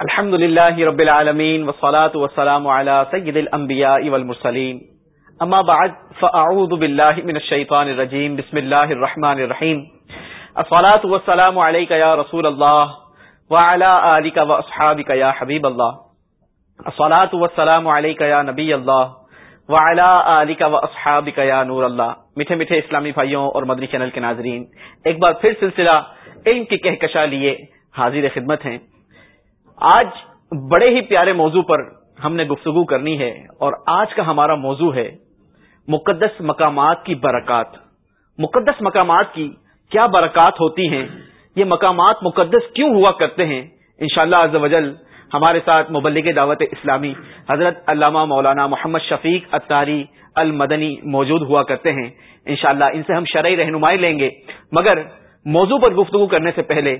الحمد لله رب العالمين والصلاة والسلام على سيد الأنبياء والمرسلين أما بعد فأعوذ بالله من الشيطان الرجيم بسم الله الرحمن الرحيم الصلاة والسلام عليك يا رسول الله وعلى آلك وأصحابك يا حبيب الله الصلاة والسلام عليك يا نبي الله وعلى آلك وأصحابك يا نور الله میٹھے میٹھے اسلامی بھائیوں اور مدنی چینل کے ناظرین، ایک بار پھر سلسلہ علم کی کہکشا لیے حاضر خدمت ہیں۔ آج بڑے ہی پیارے موضوع پر ہم نے گفتگو کرنی ہے اور آج کا ہمارا موضوع ہے مقدس مقامات کی برکات۔ مقدس مقامات کی کیا برکات ہوتی ہیں؟ یہ مقامات مقدس کیوں ہوا کرتے ہیں؟ انشاءاللہ شاء اللہ ہمارے ساتھ مبلغ دعوت اسلامی حضرت علامہ مولانا محمد شفیق اتاری المدنی موجود ہوا کرتے ہیں۔ انشاءاللہ ان سے ہم شرعی رہنمائی لیں گے۔ مگر موضوع پر گفتگو کرنے سے پہلے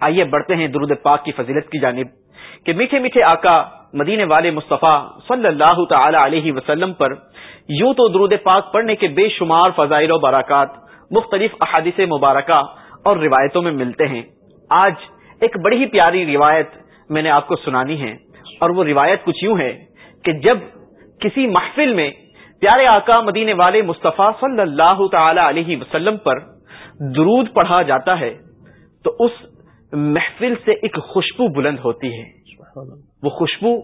آئیے بڑھتے ہیں درود پاک کی فضیلت کی جانب کہ میٹھے میٹھے آقا مدینے والے مصطفیٰ صلی اللہ تعالی علیہ وسلم پر یوں تو درود پاک پڑھنے کے بے شمار فضائل و باراکات مختلف احادیث مبارکہ اور روایتوں میں ملتے ہیں۔ آج ایک بڑی ہی پیاری روایت میں نے آپ کو سنانی ہے اور وہ روایت کچھ یوں ہے کہ جب کسی محفل میں پیارے آقا مدینے والے مصطفیٰ صلی اللہ تعالی علیہ وسلم پر درود پڑھا جاتا ہے تو اس محفل سے ایک خوشبو بلند ہوتی ہے۔ وہ خوشبو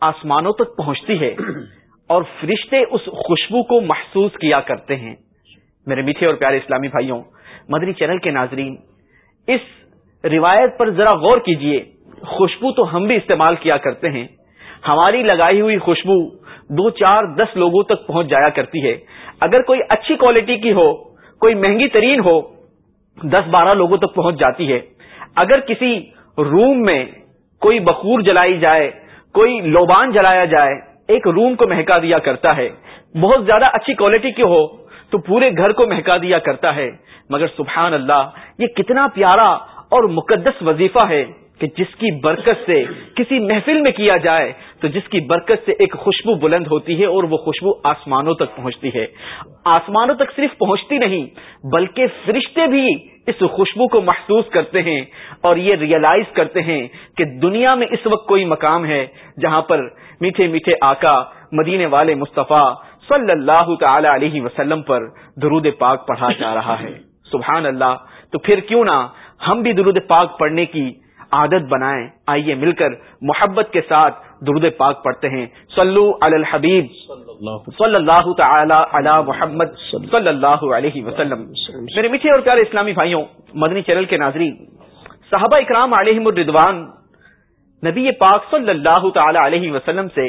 آسمانوں تک پہنچتی ہے اور فرشتے اس خوشبو کو محسوس کیا کرتے ہیں۔ میرے میٹھے اور پیارے اسلامی بھائیوں مدنی چینل کے ناظرین اس روایت پر ذرا غور کیجیے۔ خوشبو تو ہم بھی استعمال کیا کرتے ہیں۔ ہماری لگائی ہوئی خوشبو دو چار دس لوگوں تک پہنچ جایا کرتی ہے۔ اگر کوئی اچھی کوالٹی کی ہو کوئی مہنگی ترین ہو دس بارہ لوگوں تک پہنچ جاتی ہے۔ اگر کسی روم میں کوئی بخور جلائی جائے، کوئی لوبان جلایا جائے، ایک روم کو مہکا دیا کرتا ہے، بہت زیادہ اچھی کوالٹی کی ہو، تو پورے گھر کو مہکا دیا کرتا ہے۔ مگر سبحان اللہ، یہ کتنا پیارا اور مقدس وظیفہ ہے۔ کہ جس کی برکت سے کسی محفل میں کیا جائے، تو جس کی برکت سے ایک خوشبو بلند ہوتی ہے اور وہ خوشبو آسمانوں تک پہنچتی ہے۔ آسمانوں تک صرف پہنچتی نہیں، بلکہ فرشتے بھی اس خوشبو کو محسوس کرتے ہیں اور یہ ریئلائز کرتے ہیں کہ دنیا میں اس وقت کوئی مقام ہے جہاں پر میٹھے میٹھے آقا، مدینے والے مصطفیٰ صلی اللہ تعالی علیہ وسلم پر درود پاک پڑھا جا رہا ہے۔ سبحان اللہ، تو پھر کیوں نہ ہم بھی درود پاک پڑھنے کی عادت بنائیں۔ آئیے مل کر محبت کے ساتھ درود پاک پڑھتے ہیں۔ صلو علی الحبیب۔ صلی اللہ تعالی علی محمد صلی اللہ علیہ وسلم۔ میرے میٹھے اور پیارے اسلامی بھائیوں مدنی چینل کے ناظرین صحابہ اکرام علیہ الردوان نبی پاک صلی اللہ تعالی علیہ وسلم سے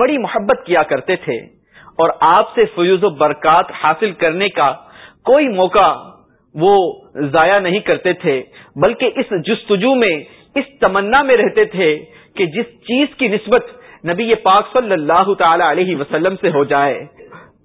بڑی محبت کیا کرتے تھے اور آپ سے فیوز و برکات حاصل کرنے کا کوئی موقع وہ ضائع نہیں کرتے تھے بلکہ اس جستجو میں اس تمنا میں رہتے تھے کہ جس چیز کی نسبت نبی پاک صلی اللہ تعالی علیہ وسلم سے ہو جائے،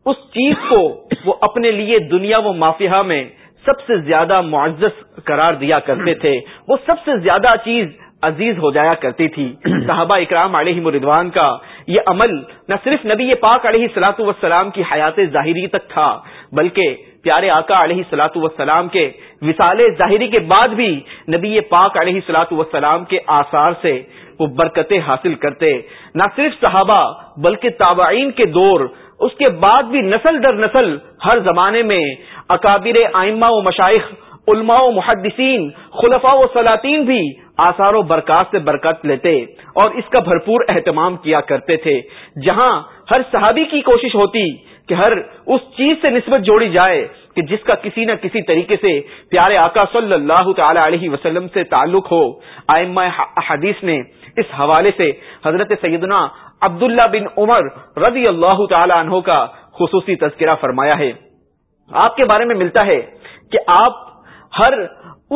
اس چیز کو وہ اپنے لیے دنیا و مافیہ میں سب سے زیادہ معزز قرار دیا کرتے تھے۔ وہ سب سے زیادہ چیز عزیز ہو جایا کرتی تھی۔ صحابہ اکرام علیہ مردوان کا یہ عمل نہ صرف نبی پاک علیہ سلاۃ وسلام کی حیات ظاہری تک تھا، بلکہ پیارے آقا علیہ سلاۃ وسلام کے وسال ظاہری کے بعد بھی نبی پاک علیہ سلاۃ وسلام کے آثار سے وہ برکتیں حاصل کرتے۔ نہ صرف صحابہ بلکہ تابعین کے دور، اس کے بعد بھی نسل در نسل ہر زمانے میں اکابر آئمہ و مشائق علماء و محدثین، خلفاء و سلاطین بھی آثار و برکات سے برکت لیتے اور اس کا بھرپور اہتمام کیا کرتے تھے۔ جہاں ہر صحابی کی کوشش ہوتی کہ ہر اس چیز سے نسبت جوڑی جائے کہ جس کا کسی نہ کسی طریقے سے پیارے آقا صلی اللہ تعالی علیہ وسلم سے تعلق ہو۔ آئمہ حدیث نے اس حوالے سے حضرت سیدنا عبداللہ بن عمر رضی اللہ تعالی عنہ کا خصوصی تذکرہ فرمایا ہے۔ آپ کے بارے میں ملتا ہے کہ آپ ہر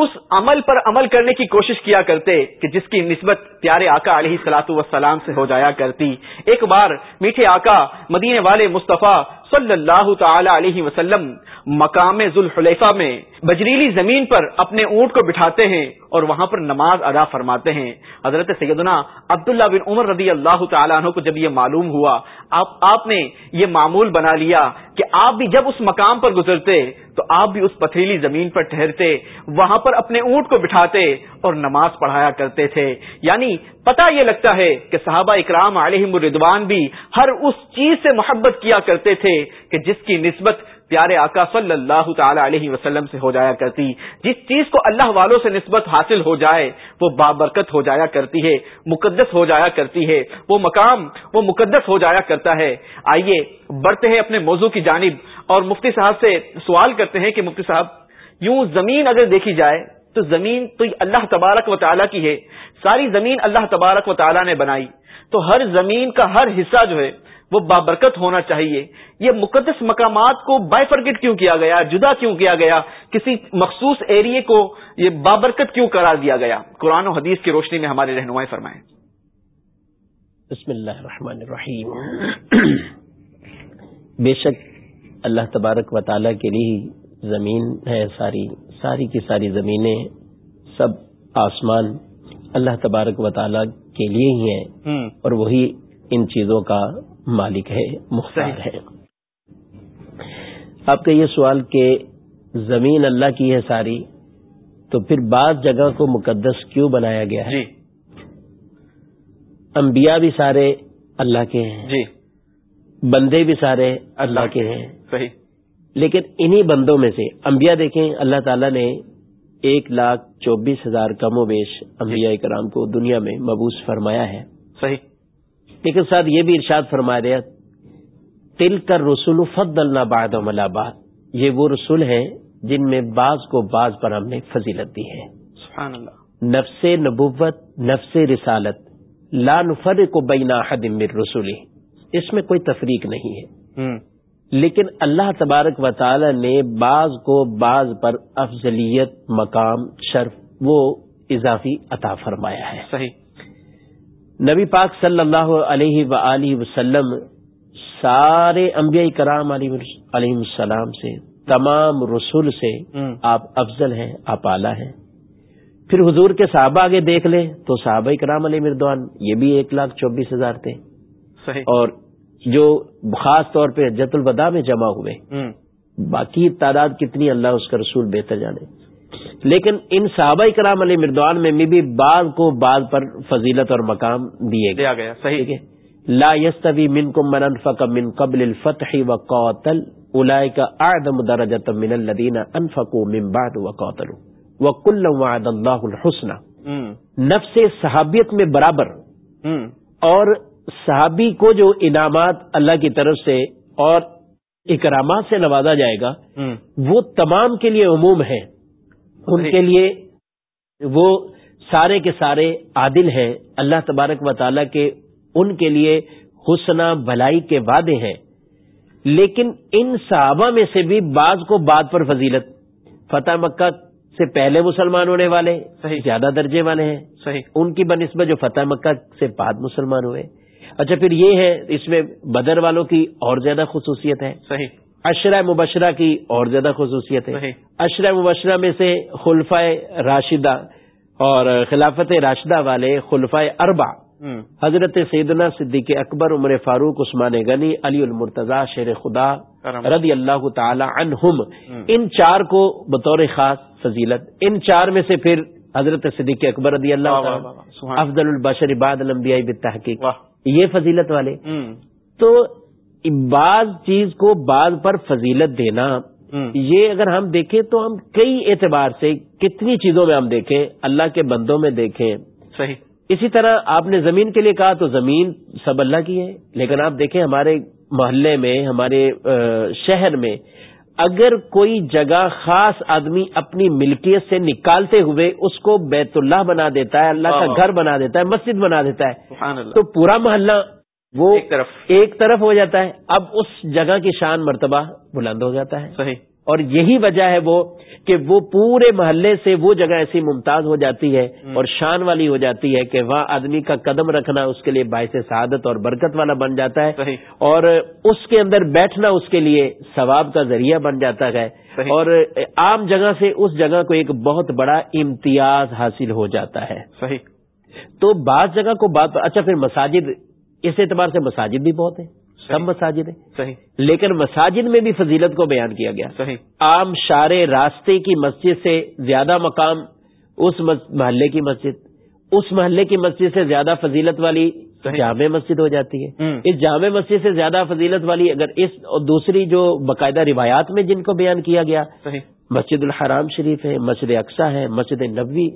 اس عمل پر عمل کرنے کی کوشش کیا کرتے کہ جس کی نسبت پیارے آقا علیہ سلاۃ وسلام سے ہو جایا کرتی۔ ایک بار میٹھے آقا مدینے والے مصطفیٰ صلی اللہ تعالی علیہ وسلم مقام ذوالحلیفہ میں بجریلی زمین پر اپنے اونٹ کو بٹھاتے ہیں اور وہاں پر نماز ادا فرماتے ہیں۔ حضرت سیدنا عبداللہ بن عمر رضی اللہ تعالیٰ عنہ کو جب یہ معلوم ہوا، آپ آپ نے یہ معمول بنا لیا کہ آپ بھی جب اس مقام پر گزرتے تو آپ بھی اس پتھریلی زمین پر ٹھہرتے، وہاں پر اپنے اونٹ کو بٹھاتے اور نماز پڑھایا کرتے تھے۔ یعنی پتا یہ لگتا ہے کہ صحابہ اکرام علیہ الردوان بھی ہر اس چیز سے محبت کیا کرتے تھے کہ جس کی نسبت پیارے آقا صلی اللہ تعالی علیہ وسلم سے ہو جایا کرتی۔ جس چیز کو اللہ والوں سے نسبت حاصل ہو جائے، وہ بابرکت ہو جایا کرتی ہے، مقدس ہو جایا کرتی ہے۔ وہ مقام، وہ مقدس ہو جایا کرتا ہے۔ آئیے بڑھتے ہیں اپنے موضوع کی جانب۔ اور مفتی صاحب سے سوال کرتے ہیں کہ مفتی صاحب، یوں زمین اگر دیکھی جائے تو زمین تو اللہ تبارک و تعالیٰ کی ہے، ساری زمین اللہ تبارک و تعالیٰ نے بنائی۔ تو ہر زمین کا ہر حصہ جو ہے، وہ بابرکت ہونا چاہیے۔ یہ مقدس مقامات کو بائی فرگٹ کیوں کیا گیا؟ جدا کیوں کیا گیا؟ کسی مخصوص ایریے کو یہ بابرکت کیوں قرار دیا گیا؟ قرآن و حدیث کی روشنی میں ہمارے رہنمائی فرمائیں۔ بسم اللہ الرحمن الرحیم۔ بے شک اللہ تبارک و تعالیٰ کے لیے زمین ہے ساری ساری کی ساری زمینیں سب آسمان اللہ تبارک و تعالیٰ کے لیے ہی ہیں۔ اور وہی ان چیزوں کا مالک ہے مختار ہے۔ آپ کا یہ سوال کہ زمین اللہ کی ہے ساری تو پھر بعض جگہ کو مقدس کیوں بنایا گیا ہے؟ جی۔ انبیاء بھی سارے اللہ کے ہیں۔ جی۔ بندے بھی سارے اللہ کے ہیں۔ صحیح۔ لیکن انہی بندوں میں سے انبیاء دیکھیں اللہ تعالیٰ نے ایک لاکھ چوبیس ہزار کم و بیش انبیاء کرام کو دنیا میں مبوس فرمایا ہے۔ صحیح۔ لیکن ساتھ یہ بھی ارشاد فرما دیا تل کر رسول فد اللہ و ملاباد یہ وہ رسول ہیں جن میں بعض کو بعض پر ہم نے فضیلت دی ہے۔ سبحان اللہ۔ نفس نبوت نفس رسالت۔ لا نفر کو بینا حدم رسولی اس میں کوئی تفریق نہیں ہے۔ لیکن اللہ تبارک و تعالی نے بعض کو بعض پر افضلیت مقام شرف وہ اضافی عطا فرمایا ہے۔ صحیح۔ نبی پاک صلی اللہ علیہ و وسلم سارے انبیاء کرام علیہ السلام سے تمام رسول سے آپ افضل ہیں آپ اعلیٰ ہیں۔ پھر حضور کے صحابہ آگے دیکھ لیں تو صحابہ کرام علیہ مردوان یہ بھی ایک لاکھ چوبیس ہزار تھے۔ صحیح. اور جو خاص طور پہ جت الوداع میں جمع ہوئے باقی تعداد کتنی اللہ اس کا رسول بہتر جانے. لیکن ان صحابہ کرام علیہ مردوان میں بھی بعض کو بعض پر فضیلت اور مقام دیے گیا صحیح. لا یستوی من کو من انفق من قبل الفتح و قوتل الاء کا آدم درجت من الدین انفق من بعد و قوتل و کل وعد اللہ الحسن نفس صحابیت میں برابر اور صحابی کو جو انعامات اللہ کی طرف سے اور اکرامات سے نوازا جائے گا وہ تمام کے لیے عموم ہے ان کے لیے وہ سارے کے سارے عادل ہیں۔ اللہ تبارک و تعالیٰ کے ان کے لیے حسنہ بھلائی کے وعدے ہیں۔ لیکن ان صحابہ میں سے بھی بعض کو بعد پر فضیلت۔ فتح مکہ سے پہلے مسلمان ہونے والے صحیح۔ زیادہ درجے والے ہیں۔ صحیح۔ ان کی بنسبت جو فتح مکہ سے بعد مسلمان ہوئے۔ اچھا پھر یہ ہے اس میں بدر والوں کی اور زیادہ خصوصیت ہے۔ صحیح۔ مبشرہ کی اور زیادہ خصوصیت ہے۔ اشرا مبشرہ میں سے خلفۂ راشدہ اور خلافت راشدہ والے خلفۂ اربا حضرت سیدنا صدیق اکبر عمر فاروق عثمان غنی علی المرتضی شیر خدا رضی اللہ تعالی عنہم۔ ان چار کو بطور خاص فضیلت ان چار میں سے پھر حضرت صدیق اکبر رضی اللہ افضل البشر عباد الانبیاء بالتحقیق۔ یہ فضیلت والے۔ تو بعض چیز کو بعض پر فضیلت دینا۔ یہ اگر ہم دیکھیں تو ہم کئی اعتبار سے کتنی چیزوں میں ہم دیکھیں اللہ کے بندوں میں دیکھیں۔ صحیح۔ اسی طرح آپ نے زمین کے لیے کہا تو زمین سب اللہ کی ہے لیکن آپ دیکھیں ہمارے محلے میں ہمارے شہر میں اگر کوئی جگہ خاص آدمی اپنی ملکیت سے نکالتے ہوئے اس کو بیت اللہ بنا دیتا ہے اللہ کا گھر بنا دیتا ہے مسجد بنا دیتا ہے تو پورا محلہ وہ ایک طرف۔ ایک طرف ہو جاتا ہے۔ اب اس جگہ کی شان مرتبہ بلند ہو جاتا ہے۔ صحیح۔ اور یہی وجہ ہے وہ کہ وہ پورے محلے سے وہ جگہ ایسی ممتاز ہو جاتی ہے اور شان والی ہو جاتی ہے کہ وہاں آدمی کا قدم رکھنا اس کے لیے باعث سعادت اور برکت والا بن جاتا ہے۔ اور اس کے اندر بیٹھنا اس کے لیے ثواب کا ذریعہ بن جاتا ہے۔ اور عام جگہ سے اس جگہ کو ایک بہت بڑا امتیاز حاصل ہو جاتا ہے۔ صحیح۔ تو بعض جگہ کو بات اچھا پھر مساجد اس اعتبار سے مساجد بھی بہت ہیں۔ سب مساجد ہیں؟ لیکن مساجد میں بھی فضیلت کو بیان کیا گیا. صحیح. عام شار راستے کی مسجد سے زیادہ مقام اس محلے کی مسجد اس محلے کی مسجد سے زیادہ فضیلت والی جامع مسجد ہو جاتی ہے. اس جامع مسجد سے زیادہ فضیلت والی اگر اس اور دوسری جو باقاعدہ روایات میں جن کو بیان کیا گیا مسجد الحرام شریف ہے مسجد اقسا ہے مسجد نبوی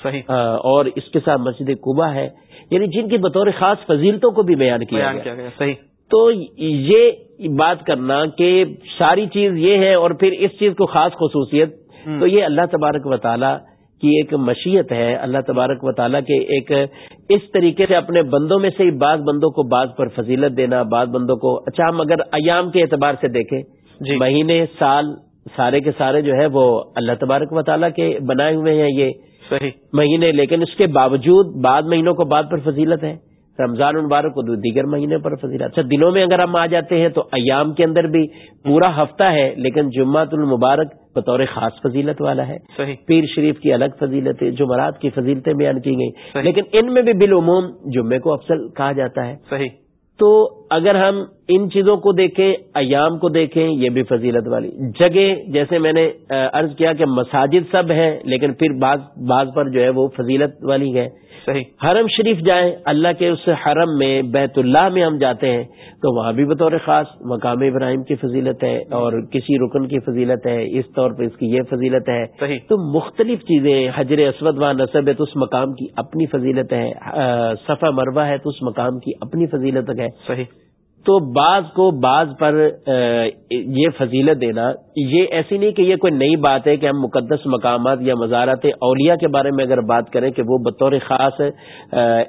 صحیح. اور اس کے ساتھ مسجد کوبا ہے. یعنی جن کی بطور خاص فضیلتوں کو بھی بیان کیا گیا. صحیح. تو یہ بات کرنا کہ ساری چیز یہ ہے اور پھر اس چیز کو خاص خصوصیت تو یہ اللہ تبارک و تعالی کی ایک مشیت ہے۔ اللہ تبارک و تعالیٰ کے ایک اس طریقے سے اپنے بندوں میں سے بعض بندوں کو بعض پر فضیلت دینا بعض بندوں کو اچھا ہم اگر ایام کے اعتبار سے دیکھیں جی۔ مہینے سال سارے کے سارے جو ہے وہ اللہ تبارک و تعالیٰ کے بنائے ہوئے ہیں یہ صحیح۔ مہینے لیکن اس کے باوجود بعض مہینوں کو بعد پر فضیلت ہے۔ رمضان المبارک کو دیگر مہینے پر فضیلت۔ اچھا دنوں میں اگر ہم آ جاتے ہیں تو ایام کے اندر بھی پورا ہفتہ ہے لیکن جمعۃ المبارک بطور خاص فضیلت والا ہے۔ صحیح۔ پیر شریف کی الگ فضیلت جمعرات کی فضیلتیں بیان کی گئی لیکن ان میں بھی بالعموم جمعے کو افضل کہا جاتا ہے۔ صحیح۔ تو اگر ہم ان چیزوں کو دیکھیں ایام کو دیکھیں یہ بھی فضیلت والی۔ جگہ جیسے میں نے عرض کیا کہ مساجد سب ہیں لیکن پھر بعض بعض پر جو ہے وہ فضیلت والی ہے صحیح. حرم شریف جائیں اللہ کے اس حرم میں بیت اللہ میں ہم جاتے ہیں تو وہاں بھی بطور خاص مقام ابراہیم کی فضیلت ہے اور کسی رکن کی فضیلت ہے اس طور پہ اس کی یہ فضیلت ہے۔ صحیح. تو مختلف چیزیں حجر اسود و نصب ہے تو اس مقام کی اپنی فضیلت ہے صفا مربع ہے تو اس مقام کی اپنی فضیلت ہے۔ صحیح. تو بعض کو بعض پر یہ فضیلت دینا یہ ایسی نہیں کہ یہ کوئی نئی بات ہے کہ ہم مقدس مقامات یا مزارات اولیاء کے بارے میں اگر بات کریں کہ وہ بطور خاص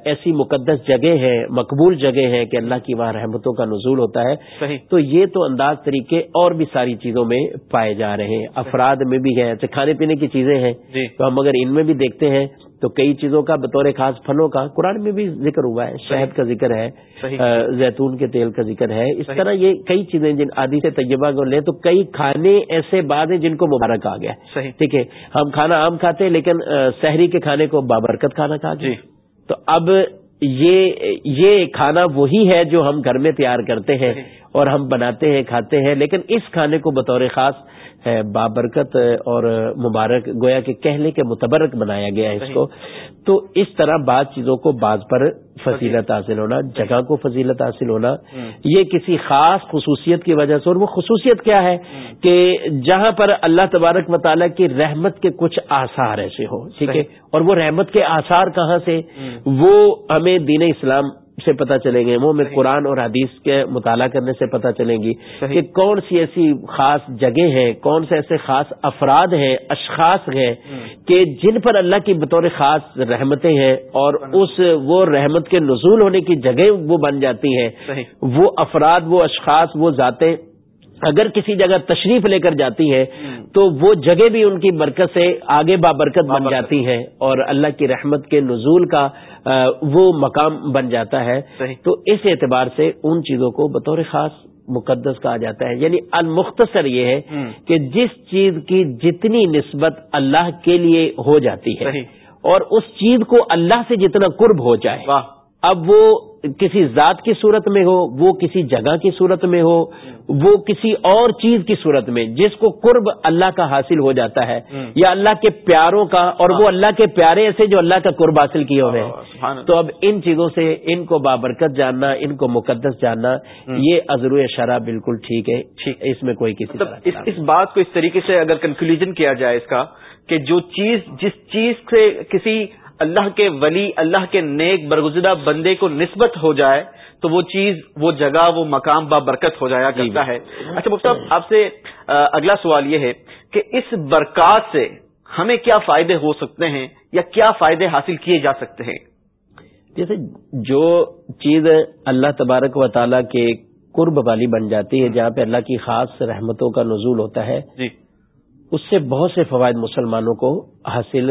ایسی مقدس جگہ ہے مقبول جگہ ہے کہ اللہ کی وہاں رحمتوں کا نزول ہوتا ہے صحیح۔ تو یہ تو انداز طریقے اور بھی ساری چیزوں میں پائے جا رہے ہیں۔ افراد میں بھی ہے کھانے پینے کی چیزیں ہیں۔ جی۔ تو ہم اگر ان میں بھی دیکھتے ہیں تو کئی چیزوں کا بطور خاص پھلوں کا قرآن میں بھی ذکر ہوا ہے شہد کا ذکر ہے زیتون کے تیل کا ذکر ہے۔ اس طرح یہ کئی چیزیں جن آدھی سے طیبہ کو لیں تو کئی کھانے ایسے بعد ہیں جن کو مبارک آ گیا۔ ٹھیک ہے ہم کھانا عام کھاتے ہیں لیکن شہری کے کھانے کو بابرکت کھانا کھا جی۔ تو اب یہ یہ کھانا وہی ہے جو ہم گھر میں تیار کرتے ہیں اور ہم بناتے ہیں کھاتے ہیں لیکن اس کھانے کو بطور خاص بابرکت اور مبارک گویا کے کہنے کے متبرک بنایا گیا ہے اس کو۔ تو اس طرح بعض چیزوں کو بعض پر فضیلت حاصل ہونا جگہ کو فضیلت حاصل ہونا یہ کسی خاص خصوصیت کی وجہ سے۔ اور وہ خصوصیت کیا ہے؟ کہ جہاں پر اللہ تبارک مطالعہ کی رحمت کے کچھ آثار ایسے ہو ٹھیک ہے؟ اور وہ رحمت کے آثار کہاں سے؟ وہ ہمیں دین اسلام سے پتہ چلیں گے وہ میں قرآن اور حدیث کے مطالعہ کرنے سے پتہ چلیں گی کہ کون سی ایسی خاص جگہ ہیں کون سے ایسے خاص افراد ہیں اشخاص ہیں کہ جن پر اللہ کی بطور خاص رحمتیں ہیں اور اس وہ رحمت کے نزول ہونے کی جگہ وہ بن جاتی ہیں۔ وہ افراد وہ اشخاص وہ ذاتیں اگر کسی جگہ تشریف لے کر جاتی ہے تو وہ جگہ بھی ان کی برکت سے آگے بابرکت بن جاتی ہے اور اللہ کی رحمت کے نزول کا وہ مقام بن جاتا ہے۔ تو اس اعتبار سے ان چیزوں کو بطور خاص مقدس کہا جاتا ہے۔ یعنی المختصر یہ ہے کہ جس چیز کی جتنی نسبت اللہ کے لیے ہو جاتی ہے اور اس چیز کو اللہ سے جتنا قرب ہو جائے اب وہ کسی ذات کی صورت میں ہو وہ کسی جگہ کی صورت میں ہو وہ کسی اور چیز کی صورت میں جس کو قرب اللہ کا حاصل ہو جاتا ہے یا اللہ کے پیاروں کا اور وہ اللہ کے پیارے ایسے جو اللہ کا قرب حاصل کیے ہوئے ہیں۔ تو اب ان چیزوں سے ان کو بابرکت جاننا ان کو مقدس جاننا یہ ازرو شرح بالکل ٹھیک ہے۔ اس میں کوئی کسی مطلب اس بات کو اس طریقے سے اگر کنکلوژن کیا جائے اس کا کہ جو چیز جس چیز سے کسی اللہ کے ولی اللہ کے نیک برگزدہ بندے کو نسبت ہو جائے تو وہ چیز وہ جگہ وہ مقام با برکت ہو جایا کرتا ہے۔ اچھا صاحب آپ سے اگلا سوال یہ ہے کہ اس برکات سے ہمیں کیا فائدے ہو سکتے ہیں یا کیا فائدے حاصل کیے جا سکتے ہیں؟ جیسے جو چیز اللہ تبارک و تعالیٰ کے قرب والی بن جاتی ہے جہاں پہ اللہ کی خاص رحمتوں کا نزول ہوتا ہے جی۔ اس سے بہت سے فوائد مسلمانوں کو حاصل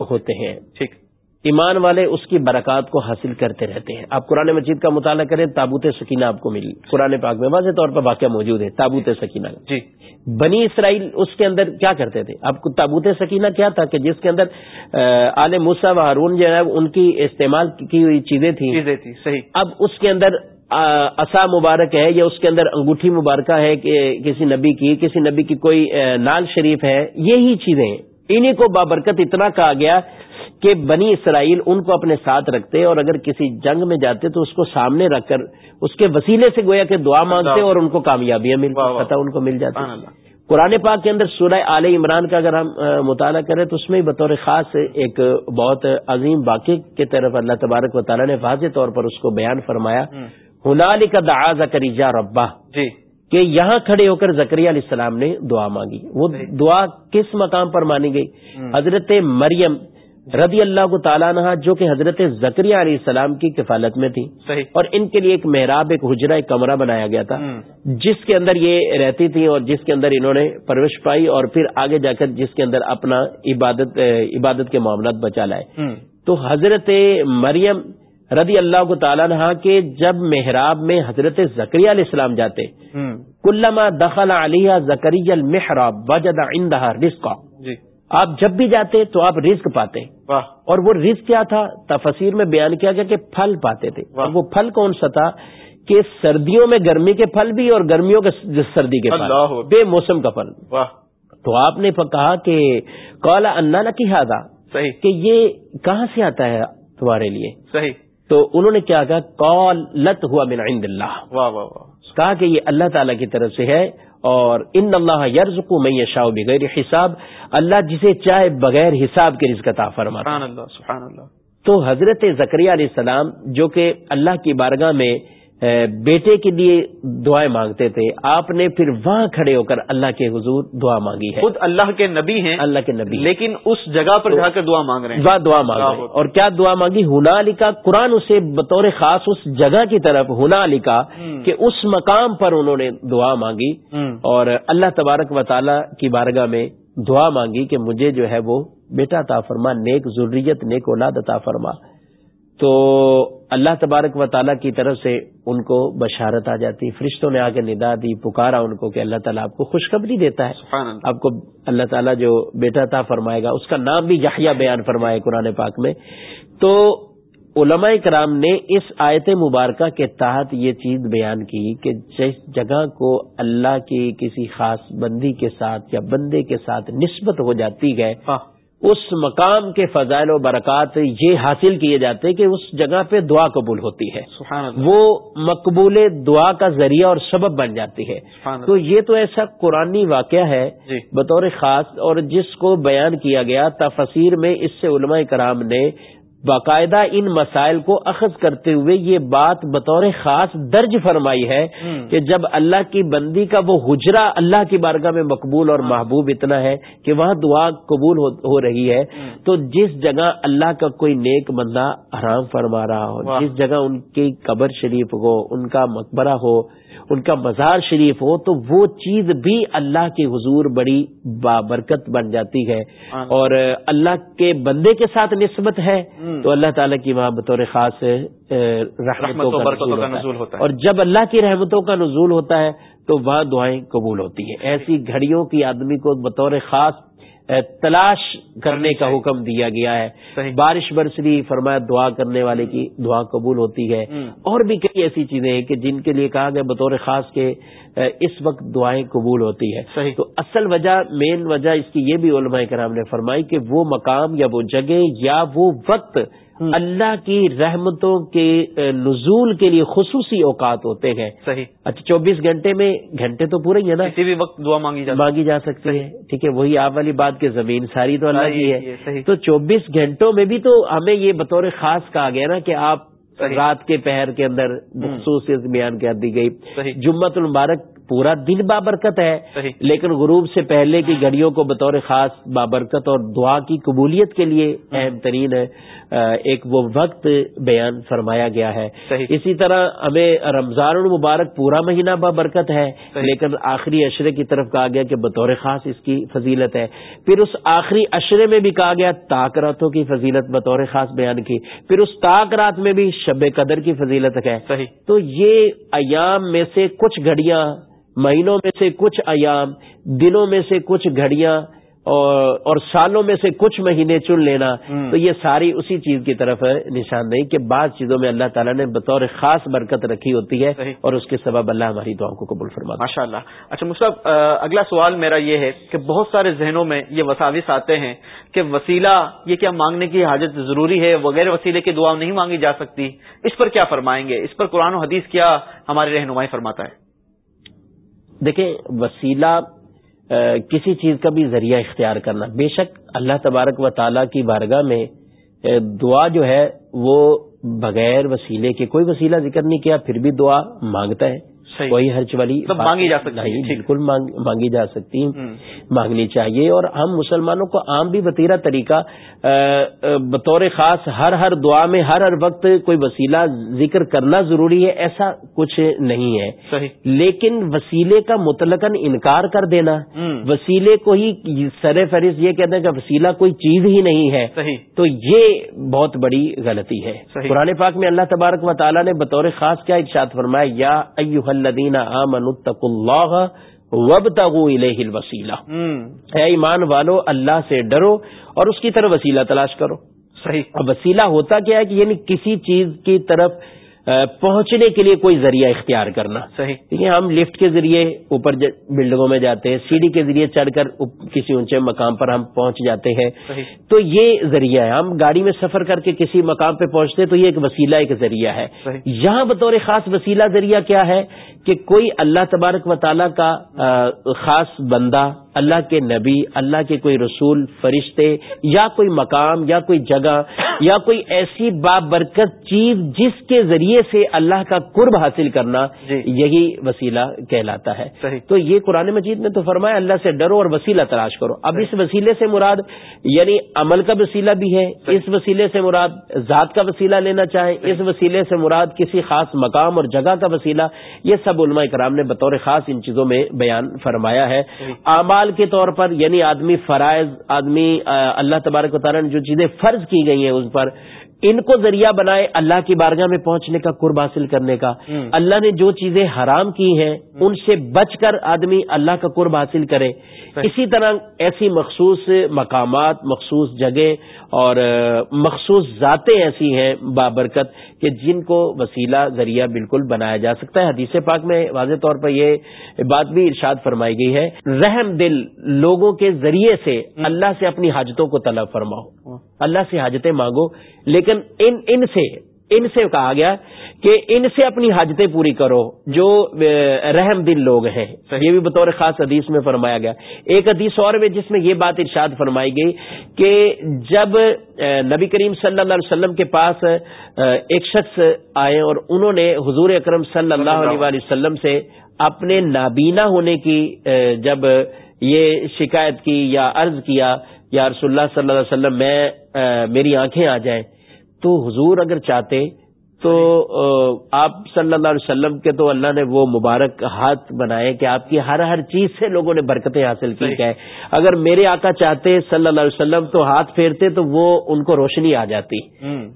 ہوتے ہیں۔ ٹھیک۔ ایمان والے اس کی برکات کو حاصل کرتے رہتے ہیں۔ آپ قرآن مجید کا مطالعہ کریں تابوت سکینہ آپ کو ملی۔ قرآن پاک میں واضح طور پر واقعہ موجود ہے تابوت سکینہ۔ جی۔ بنی اسرائیل اس کے اندر کیا کرتے تھے؟ اب تابوت سکینہ کیا تھا کہ جس کے اندر آل موسا و ہارون جو ہے ان کی استعمال کی ہوئی چیزیں تھیں۔ صحیح۔ اب اس کے اندر اصا مبارک ہے یا اس کے اندر انگوٹھی مبارکہ ہے کہ کسی نبی کی کسی نبی کی کوئی نال شریف ہے یہی چیزیں انہیں کو بابرکت اتنا کہا گیا کہ بنی اسرائیل ان کو اپنے ساتھ رکھتے اور اگر کسی جنگ میں جاتے تو اس کو سامنے رکھ کر اس کے وسیلے سے گویا کہ دعا مانگتے اور ان کو کامیابیاں مل پتہ ان کو مل جاتی۔ قرآن پاک کے اندر سورہ آل عمران کا اگر ہم مطالعہ کریں تو اس میں بطور خاص ایک بہت عظیم واقع کی طرف اللہ تبارک و تعالیٰ نے واضح طور پر اس کو بیان فرمایا۔ ہنال کا دعا زکری جا ربا جی۔ کہ یہاں کھڑے ہو کر زکری علیہ السلام نے دعا مانگی۔ وہ دعا کس مقام پر مانی گئی؟ حضرت مریم رضی اللہ کو تعالیٰ نہ جو کہ حضرت زکری علیہ السلام کی کفالت میں تھی صحیح۔ اور ان کے لیے ایک محراب ایک حجرہ ایک کمرہ بنایا گیا تھا جس کے اندر یہ رہتی تھی اور جس کے اندر انہوں نے پرورش پائی اور پھر آگے جا کر جس کے اندر اپنا عبادت عبادت کے معاملات بچا لائے۔ تو حضرت مریم رضی اللہ کو تعالیٰ نہ کہ جب محراب میں حضرت زکری علیہ السلام جاتے کلما دخل علیہ زکری المحراب وجد عندها رزقا۔ جی۔ آپ جب بھی جاتے تو آپ رزق پاتے۔ اور وہ رزق کیا تھا؟ تفسیر میں بیان کیا گیا کہ پھل پاتے تھے۔ اور وہ پھل کون سا تھا کہ سردیوں میں گرمی کے پھل بھی اور گرمیوں کے سردی کے پھل۔ بے موسم کا پھل۔ تو آپ نے کہا کہ کولا انا صحیح۔ کہ یہ کہاں سے آتا ہے تمہارے لیے؟ صحیح۔ تو انہوں نے کیا کہا لت ہوا من عند اللہ. واہ واہ کہا کہ یہ اللہ تعالی کی طرف سے ہے اور ان اللہ یرز کو میں شاہ بغیر حساب اللہ جسے چاہے بغیر حساب کے رزق عطا فرماتا سبحان اللہ سبحان اللہ. تو حضرت زکریہ علیہ السلام جو کہ اللہ کی بارگاہ میں بیٹے کے لیے دعائیں مانگتے تھے۔ آپ نے پھر وہاں کھڑے ہو کر اللہ کے حضور دعا مانگی ہے۔ خود اللہ کے نبی ہیں اللہ کے نبی لیکن اس جگہ پر جا کر دعا مانگ رہے ہیں۔ دعا مانگ رہے ہیں۔ اور کیا دعا مانگی؟ ہنا لکھا قرآن اسے بطور خاص اس جگہ کی طرف ہنا لکھا کہ اس مقام پر انہوں نے دعا مانگی۔ اور اللہ تبارک و تعالی کی بارگاہ میں دعا مانگی کہ مجھے جو ہے وہ بیٹا تا فرما نیک ضروریت نیک اولاد عطا فرما۔ تو اللہ تبارک و تعالیٰ کی طرف سے ان کو بشارت آ جاتی فرشتوں نے آ کے ندا دی پکارا ان کو کہ اللہ تعالیٰ آپ کو خوشخبری دیتا ہے۔ آپ کو اللہ تعالیٰ جو بیٹا تھا فرمائے گا اس کا نام بھی یحییٰ بیان فرمائے قرآن پاک میں۔ تو علماء کرام نے اس آیت مبارکہ کے تحت یہ چیز بیان کی کہ جس جگہ کو اللہ کی کسی خاص بندی کے ساتھ یا بندے کے ساتھ نسبت ہو جاتی ہے اس مقام کے فضائل و برکات یہ حاصل کیے جاتے کہ اس جگہ پہ دعا قبول ہوتی ہے۔ وہ مقبول دعا کا ذریعہ اور سبب بن جاتی ہے۔ تو یہ تو ایسا قرآن واقعہ ہے جی۔ بطور خاص اور جس کو بیان کیا گیا تفسیر میں اس سے علماء کرام نے باقاعدہ ان مسائل کو اخذ کرتے ہوئے یہ بات بطور خاص درج فرمائی ہے کہ جب اللہ کی بندی کا وہ حجرا اللہ کی بارگاہ میں مقبول اور محبوب اتنا ہے کہ وہاں دعا قبول ہو رہی ہے تو جس جگہ اللہ کا کوئی نیک بندہ آرام فرما رہا ہو جس جگہ ان کی قبر شریف ہو ان کا مقبرہ ہو ان کا مزار شریف ہو تو وہ چیز بھی اللہ کے حضور بڑی بابرکت بن جاتی ہے اور اللہ کے بندے کے ساتھ نسبت ہے تو اللہ تعالیٰ کی وہاں بطور خاص رحمتوں کا نزول ہوتا ہے. اور جب اللہ کی رحمتوں کا نزول ہوتا ہے تو وہاں دعائیں قبول ہوتی ہیں. ایسی گھڑیوں کی آدمی کو بطور خاص تلاش کرنے کا حکم دیا گیا ہے۔ بارش برسری فرمایا دعا کرنے والے کی دعا قبول ہوتی ہے۔ اور بھی کئی ایسی چیزیں ہیں کہ جن کے لیے کہا گیا بطور خاص کے اس وقت دعائیں قبول ہوتی ہے تو اصل وجہ مین وجہ اس کی یہ بھی علماء کرام نے فرمائی کہ وہ مقام یا وہ جگہ یا وہ وقت اللہ کی رحمتوں کے نزول کے لیے خصوصی اوقات ہوتے ہیں۔ صحیح۔ اچھا چوبیس گھنٹے میں گھنٹے تو پورے ہی ہے نا؟ کسی بھی وقت دعا مانگی جا مانگی جا سکتی ہے۔ ٹھیک ہے وہی آپ والی بات کہ زمین ساری تو اللہ کی ہے۔ تو چوبیس گھنٹوں میں بھی تو ہمیں یہ بطور خاص کہا گیا نا کہ آپ رات کے پہر کے اندر خصوصیت بیان کر دی گئی۔ جمعت المبارک پورا دن بابرکت ہے۔ لیکن غروب سے پہلے کی گھڑیوں کو بطور خاص بابرکت اور دعا کی قبولیت کے لیے اہم ترین ایک وہ وقت بیان فرمایا گیا ہے۔ اسی طرح ہمیں رمضان المبارک پورا مہینہ بابرکت ہے لیکن آخری اشرے کی طرف کہا گیا کہ بطور خاص اس کی فضیلت ہے۔ پھر اس آخری اشرے میں بھی کہا گیا تاک راتوں کی فضیلت بطور خاص بیان کی۔ پھر اس تاک رات میں بھی شب قدر کی فضیلت ہے۔ تو یہ ایام میں سے کچھ گھڑیاں مہینوں میں سے کچھ ایام دنوں میں سے کچھ گھڑیاں اور سالوں میں سے کچھ مہینے چن لینا تو یہ ساری اسی چیز کی طرف نشاندہی کہ بعض چیزوں میں اللہ تعالیٰ نے بطور خاص برکت رکھی ہوتی ہے اور اس کے سبب اللہ ہماری دعاؤں کو قبول فرما ماشاء اللہ اچھا مصطف اگلا سوال میرا یہ ہے کہ بہت سارے ذہنوں میں یہ وساوس آتے ہیں کہ وسیلہ یہ کیا مانگنے کی حاجت ضروری ہے وغیرہ وسیلے کی دعا نہیں مانگی جا سکتی۔ اس پر کیا فرمائیں گے؟ اس پر قرآن و حدیث کیا ہماری رہنمائی فرماتا ہے؟ دیکھیں وسیلہ کسی چیز کا بھی ذریعہ اختیار کرنا۔ بے شک اللہ تبارک و تعالیٰ کی بارگاہ میں دعا جو ہے، وہ بغیر وسیلے کے، کوئی وسیلہ ذکر نہیں کیا، پھر بھی دعا مانگتا ہے۔ کوئی حرچ والی مانگی جا سکتی بالکل مانگی جا سکتی مانگنی چاہیے۔ اور ہم مسلمانوں کو عام بھی بتیرا طریقہ بطور خاص ہر ہر دعا میں ہر ہر وقت کوئی وسیلہ ذکر کرنا ضروری ہے ایسا کچھ نہیں ہے۔ لیکن وسیلے کا متلق انکار کر دینا وسیلے کو ہی سر فہرست یہ کہتے ہیں کہ وسیلہ کوئی چیز ہی نہیں ہے۔ تو یہ بہت بڑی غلطی ہے۔ پرانے پاک میں اللہ تبارک و تعالیٰ نے بطور خاص کیا ارشاد فرمایا یا الذین آمنوا اتقوا اللہ وابتغوا الیہ الوسیلہ۔ اے ایمان والو اللہ سے ڈرو اور اس کی طرف وسیلہ تلاش کرو۔ صحیح۔ اب وسیلہ ہوتا کیا ہے کہ یعنی کسی چیز کی طرف پہنچنے کے لیے کوئی ذریعہ اختیار کرنا۔ صحیح۔ ہے ہم لفٹ کے ذریعے اوپر بلڈنگوں میں جاتے ہیں سی ڈی کے ذریعے چڑھ کر کسی اونچے مقام پر ہم پہنچ جاتے ہیں۔ تو یہ ذریعہ ہے۔ ہم گاڑی میں سفر کر کے کسی مقام پہ پہنچتے تو یہ ایک وسیلہ ایک ذریعہ ہے۔ یہاں بطور خاص وسیلہ ذریعہ کیا ہے؟ کہ کوئی اللہ تبارک و تعالیٰ کا خاص بندہ اللہ کے نبی اللہ کے کوئی رسول فرشتے یا کوئی مقام یا کوئی جگہ یا کوئی ایسی بابرکت چیز جس کے ذریعے سے اللہ کا قرب حاصل کرنا جی۔ یہی وسیلہ کہلاتا ہے۔ صحیح۔ تو یہ قرآن مجید میں تو فرمایا اللہ سے ڈرو اور وسیلہ تلاش کرو۔ اب اس وسیلے سے مراد یعنی عمل کا وسیلہ بھی ہے اس وسیلے سے مراد ذات کا وسیلہ لینا چاہیں اس وسیلے سے مراد کسی خاص مقام اور جگہ کا وسیلہ یہ سب علماء کرام نے بطور خاص ان چیزوں میں بیان فرمایا ہے۔ اعمال کے طور پر یعنی آدمی فرائض، آدمی اللہ تبارک و تعالیٰ نے جو چیزیں فرض کی گئی ہیں اس پر ان کو ذریعہ بنائے اللہ کی بارگاہ میں پہنچنے کا قرب حاصل کرنے کا۔ اللہ نے جو چیزیں حرام کی ہیں ان سے بچ کر آدمی اللہ کا قرب حاصل کرے۔ اسی طرح ایسی مخصوص مقامات مخصوص جگہ اور مخصوص ذاتیں ایسی ہیں بابرکت کہ جن کو وسیلہ ذریعہ بالکل بنایا جا سکتا ہے۔ حدیث پاک میں واضح طور پر یہ بات بھی ارشاد فرمائی گئی ہے۔ رحم دل لوگوں کے ذریعے سے اللہ سے اپنی حاجتوں کو طلب فرماؤ۔ اللہ سے حاجتیں مانگو۔ لیکن ان ان سے ان سے کہا گیا کہ ان سے اپنی حاجتیں پوری کرو جو رحم دل لوگ ہیں۔ یہ بھی بطور خاص حدیث میں فرمایا گیا۔ ایک حدیث اور میں جس میں یہ بات ارشاد فرمائی گئی کہ جب نبی کریم صلی اللہ علیہ وسلم کے پاس ایک شخص آئے اور انہوں نے حضور اکرم صلی اللہ علیہ وسلم سے اپنے نابینا ہونے کی جب یہ شکایت کی یا عرض کیا یا رسول اللہ صلی اللہ علیہ وسلم میں میری آنکھیں آ جائیں تو حضور اگر چاہتے تو آپ صلی اللہ علیہ وسلم کے تو اللہ نے وہ مبارک ہاتھ بنائے کہ آپ کی ہر ہر چیز سے لوگوں نے برکتیں حاصل کی ہے اگر میرے آقا چاہتے صلی اللہ علیہ وسلم تو ہاتھ پھیرتے تو وہ ان کو روشنی آ جاتی۔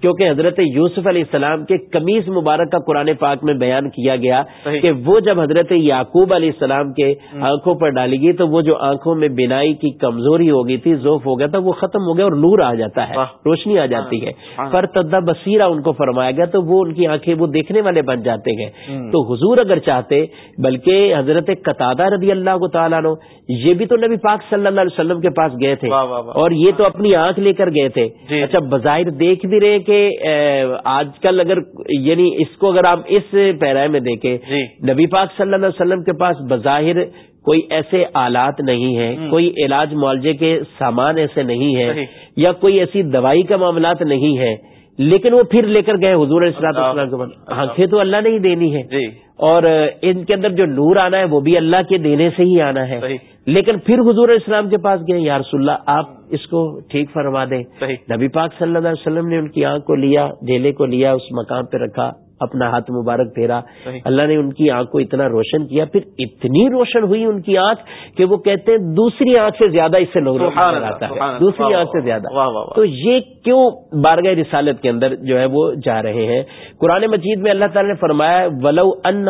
کیونکہ حضرت یوسف علیہ السلام کے کمیز مبارک کا قرآن پاک میں بیان کیا گیا کہ وہ جب حضرت یعقوب علیہ السلام کے آنکھوں پر ڈالی گئی تو وہ جو آنکھوں میں بینائی کی کمزوری ہو گئی تھی ذوف ہو گیا تھا وہ ختم ہو گیا اور نور آ جاتا ہے روشنی آ جاتی ہے۔ پر تدا بصیرہ ان کو فرمایا گیا تو وہ ان کی آنکھیں وہ دیکھنے والے بن جاتے ہیں۔ تو حضور اگر چاہتے بلکہ حضرت قطع رضی اللہ کو تعالیٰ نو یہ بھی تو نبی پاک صلی اللہ علیہ وسلم کے پاس گئے تھے۔ اور یہ تو اپنی آنکھ لے کر گئے تھے۔ جی۔ اچھا بظاہر دیکھ بھی رہے کہ آج کل اگر یعنی اس کو اگر آپ اس پیرائے میں دیکھیں جی۔ نبی پاک صلی اللہ علیہ وسلم کے پاس بظاہر کوئی ایسے آلات نہیں ہیں کوئی علاج معالجے کے سامان ایسے نہیں ہیں یا کوئی ایسی دوائی کا معاملات نہیں ہے لیکن وہ پھر لے کر گئے حضور السلام کے بعد آنکھیں تو اللہ نے ہی دینی ہے جی۔ اور ان کے اندر جو نور آنا ہے وہ بھی اللہ کے دینے سے ہی آنا ہے۔ لیکن پھر حضور اسلام کے پاس گئے یا رسول اللہ آپ اس کو ٹھیک فرما دیں۔ نبی پاک صلی اللہ علیہ وسلم نے ان کی آنکھ کو لیا ڈھیلے کو لیا اس مقام پہ رکھا اپنا ہاتھ مبارک پھیرا۔ اللہ نے ان کی آنکھ کو اتنا روشن کیا پھر اتنی روشن ہوئی ان کی آنکھ کہ وہ کہتے ہیں دوسری آنکھ سے زیادہ اس سے آتا ہے۔ دوسری آنکھ سے زیادہ۔ تو یہ کیوں بارگاہ رسالت کے اندر جو ہے وہ جا رہے ہیں؟ قرآن مجید میں اللہ تعالی نے فرمایا ولو ان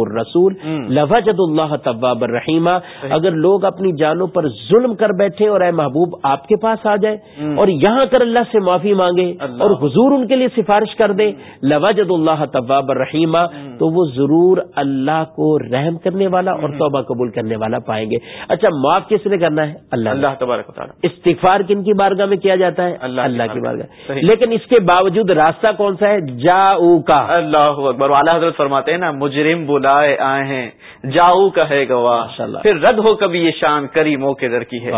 الرسول. لوجد اللہ طباب الرحیمہ اگر لوگ اپنی جانوں پر ظلم کر بیٹھے اور اے محبوب آپ کے پاس آ جائے اور یہاں کر اللہ سے معافی مانگے اور حضور ان کے لیے سفارش کر دے. لوجد اللہ طباب الرحیمہ تو وہ ضرور اللہ کو رحم کرنے والا اور توبہ قبول کرنے والا پائیں گے. اچھا معاف کس نے کرنا ہے؟ اللہ اللہ تبارک استغفار کن کی بارگاہ میں کیا جاتا ہے؟ اللہ اللہ کی بارگاہ. لیکن اس کے باوجود راستہ کون سا ہے؟ جا کا اللہ اکبر۔ اعلیٰ حضرت فرماتے ہیں نا مجرم بلائے آئے ہیں۔ جاؤ کا ہے گواہ۔ پھر رد ہو کبھی یہ شان کری مو کے در کی ہے۔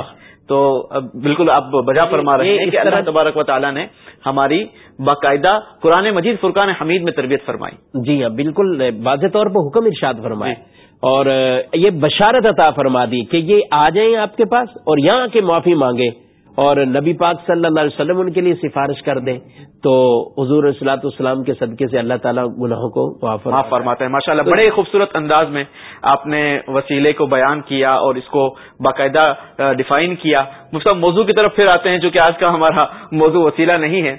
تو بالکل آپ بجا فرما رہے ہیں کہ اللہ تبارک و تعالیٰ نے ہماری باقاعدہ قرآن مجید فرقان حمید میں تربیت فرمائی۔ جی ہاں بالکل واضح طور پر حکم ارشاد فرمائے۔ جی۔ اور یہ بشارت عطا فرما دی کہ یہ آ جائیں آپ کے پاس اور یہاں کے معافی مانگے۔ اور نبی پاک صلی اللہ علیہ وسلم ان کے لیے سفارش کر دیں تو حضور السلاۃ السلام کے صدقے سے اللہ تعالیٰ گناہوں کو معاف فرماتے ہیں ماشاء اللہ بڑے خوبصورت انداز میں آپ نے وسیلے کو بیان کیا اور اس کو باقاعدہ ڈیفائن کیا۔ مفتا موضوع کی طرف پھر آتے ہیں، جو کہ آج کا ہمارا موضوع وسیلہ نہیں ہے۔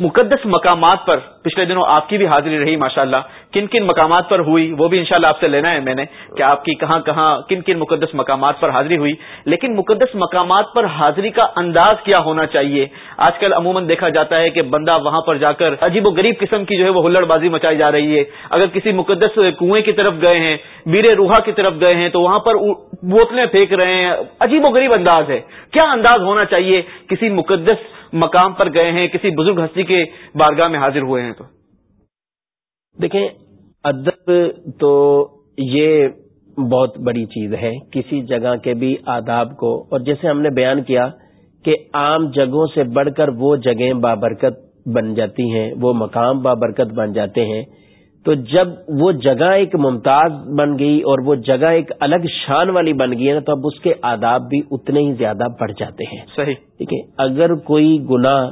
مقدس مقامات پر پچھلے دنوں آپ کی بھی حاضری رہی ماشاء اللہ کن کن مقامات پر ہوئی وہ بھی انشاءاللہ آپ سے لینا ہے میں نے کہ آپ کی کہاں کہاں کن کن مقدس مقامات پر حاضری ہوئی۔ لیکن مقدس مقامات پر حاضری کا انداز کیا ہونا چاہیے؟ آج کل عموماً دیکھا جاتا ہے کہ بندہ وہاں پر جا کر عجیب و غریب قسم کی جو ہے وہ ہلڑ بازی مچائی جا رہی ہے۔ اگر کسی مقدس کنویں کی طرف گئے ہیں بیر روحا کی طرف گئے ہیں، تو وہاں پر بوتلیں پھینک رہے ہیں۔ عجیب و غریب انداز ہے۔ کیا انداز ہونا چاہیے کسی مقدس مقام پر گئے ہیں، کسی بزرگ ہستی کے بارگاہ میں حاضر ہوئے ہیں تو۔ دیکھیں، ادب تو یہ بہت بڑی چیز ہے۔ کسی جگہ کے بھی آداب کو، اور جیسے ہم نے بیان کیا کہ عام جگہوں سے بڑھ کر وہ جگہیں بابرکت بن جاتی ہیں، وہ مقام بابرکت بن جاتے ہیں۔ تو جب وہ جگہ ایک ممتاز بن گئی اور وہ جگہ ایک الگ شان والی بن گئی ہے نا تو اب اس کے آداب بھی اتنے ہی زیادہ بڑھ جاتے ہیں۔ صحیح۔ ٹھیک ہے؟ اگر کوئی گنا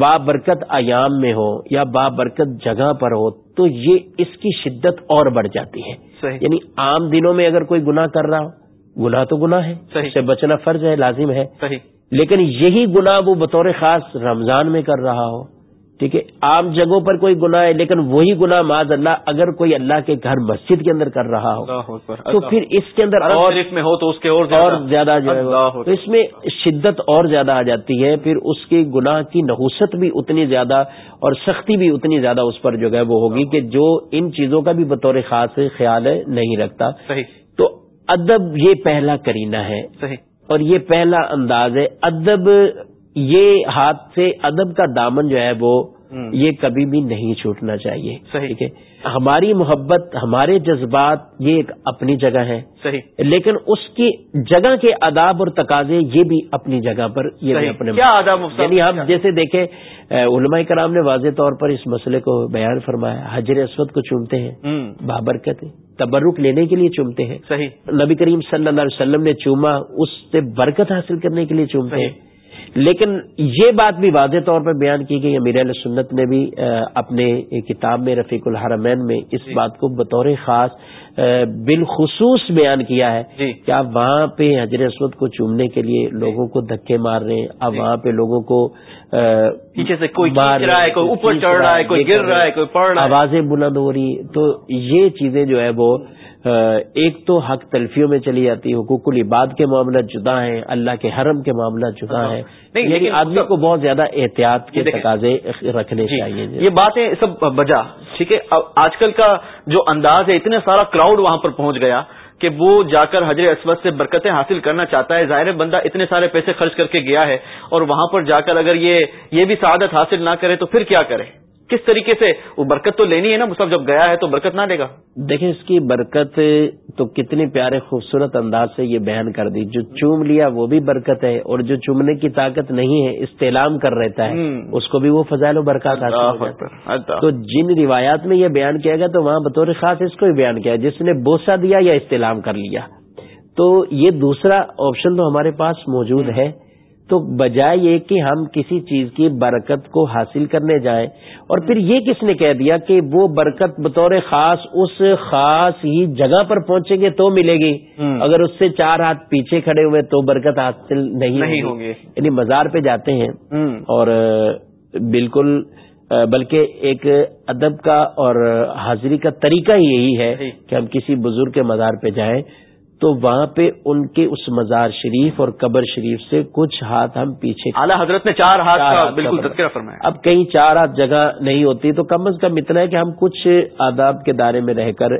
بابرکت ایام میں ہو یا بابرکت جگہ پر ہو تو یہ اس کی شدت اور بڑھ جاتی ہے۔ صحیح۔ یعنی عام دنوں میں اگر کوئی گنا کر رہا ہو گنا تو گنا ہے صحیح۔ سے بچنا فرض ہے لازم ہے۔ صحیح۔ لیکن یہی گنا وہ بطور خاص رمضان میں کر رہا ہو ٹھیک ہے عام جگہوں پر کوئی گناہ ہے لیکن وہی گناہ معذ اللہ اگر کوئی اللہ کے گھر مسجد کے اندر کر رہا ہو تو پھر اس کے اندر اور میں ہو تو اس کے اور زیادہ تو اس میں شدت اور زیادہ آ جاتی ہے پھر اس کی گناہ کی نحوست بھی اتنی زیادہ اور سختی بھی اتنی زیادہ اس پر جو ہے وہ ہوگی کہ جو ان چیزوں کا بھی بطور خاص خیال نہیں رکھتا۔ تو ادب یہ پہلا کرینہ ہے۔ اور یہ پہلا انداز ہے۔ ادب یہ ہاتھ سے ادب کا دامن جو ہے وہ یہ کبھی بھی نہیں چھوٹنا چاہیے ٹھیک ہے؟ ہماری محبت ہمارے جذبات یہ ایک اپنی جگہ ہے صحیح. لیکن اس کی جگہ کے آداب اور تقاضے یہ بھی اپنی جگہ پر یہ بھی اپنے کیا آداب یعنی ہم جیسے دیکھیں علماء کرام نے واضح طور پر اس مسئلے کو بیان فرمایا حجر اسود کو چومتے ہیں بابرکت تبرک لینے کے لیے چومتے ہیں صحیح. نبی کریم صلی اللہ علیہ وسلم نے چوما اس سے برکت حاصل کرنے کے لیے چومتے ہیں لیکن یہ بات بھی واضح طور پر بیان کی گئی امیر علیہ سنت نے بھی اپنے کتاب میں رفیق الحرمین میں اس جی۔ بات کو بطور خاص بالخصوص بیان کیا ہے جی۔ کہ آپ وہاں پہ حضر اسود کو چومنے کے لیے لوگوں کو دھکے مار رہے ہیں جی۔ وہاں پہ لوگوں کو پیچھے سے کوئی رہا ہے کوئی اوپر چڑھ رہا ہے کوئی گر رہا ہے کوئی پڑھ رہا ہے۔ آوازیں بلند ہو رہی تو یہ چیزیں جو ہے وہ ایک تو حق تلفیوں میں چلی جاتی ہے حقوق العباد کے معاملات جدا ہیں اللہ کے حرم کے معاملات جدا ہیں۔ یعنی آدمی کو بہت زیادہ احتیاط کے تقاضے رکھنے جی، چاہیے۔ یہ باتیں سب بجا ٹھیک ہے؟ آج کل کا جو انداز ہے اتنا سارا کراؤڈ وہاں پر پہنچ گیا کہ وہ جا کر حضر اسود سے برکتیں حاصل کرنا چاہتا ہے۔ ظاہر بندہ اتنے سارے پیسے خرچ کر کے گیا ہے اور وہاں پر جا کر اگر یہ یہ بھی سعادت حاصل نہ کرے تو پھر کیا کرے؟ کس طریقے سے؟ وہ برکت تو لینی ہے نا مصحف جب گیا ہے تو برکت نہ دے گا۔ دیکھیں اس کی برکت تو کتنے پیارے خوبصورت انداز سے یہ بیان کر دی۔ جو چوم لیا وہ بھی برکت ہے اور جو چومنے کی طاقت نہیں ہے استعلام کر رہتا ہے اس کو بھی وہ فضائل و برکات تو جن روایات میں یہ بیان کیا گیا تو وہاں بطور خاص اس کو بھی بیان کیا جس نے بوسا دیا یا استعلام کر لیا۔ تو یہ دوسرا آپشن تو ہمارے پاس موجود ہے۔ تو بجائے یہ کہ ہم کسی چیز کی برکت کو حاصل کرنے جائیں۔ اور پھر یہ کس نے کہہ دیا کہ وہ برکت بطور خاص اس خاص ہی جگہ پر پہنچیں گے تو ملے گی۔ اگر اس سے چار ہاتھ پیچھے کھڑے ہوئے تو برکت حاصل نہیں ہوگی۔ یعنی مزار پہ جاتے ہیں۔ اور بالکل بلکہ ایک ادب کا اور حاضری کا طریقہ ہی یہی ہے کہ ہم کسی بزرگ کے مزار پہ جائیں۔ تو وہاں پہ ان کے اس مزار شریف اور قبر شریف سے کچھ ہاتھ ہم پیچھے اعلیٰ حضرت نے چار ہاتھ بالکل اب کہیں چار ہاتھ جگہ نہیں ہوتی تو کم از کم اتنا ہے کہ ہم کچھ آداب کے دائرے میں رہ کر